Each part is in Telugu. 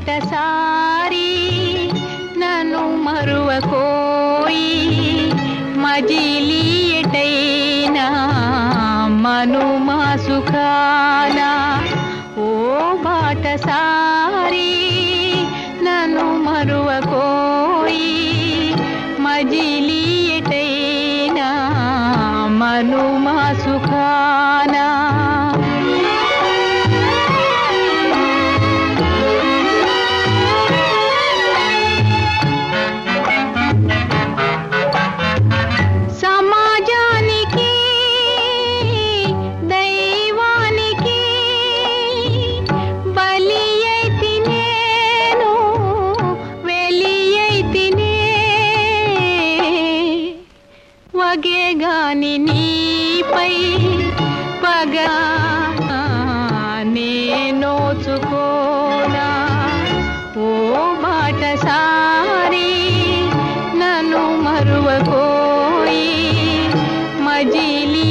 బాటసారి నన్ను మరువకోయి మజిలీ ఎటైనా మను మాసుఖాన ఓ బాటసారి నన్ను మరువకోయి మజిలీ ఎటైనా మను మాసుఖానా వగే గాని నీపై పగా నేనోచుకోనా ఓ బాటసారి నన్ను మరువకోయి మజిలీ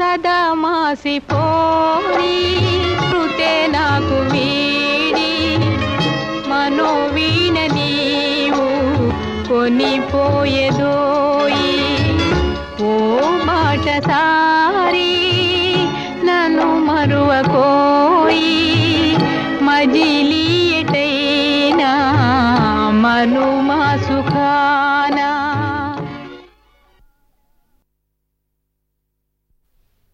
సదా మాసిపోని కృతే నాకు వీడి మనోవీణ నీవు కొనిపోయేదోయి. ఓ బాటసారి నన్ను మరువకోయి. మజిలీ ఎటైనా మను మాసుఖానా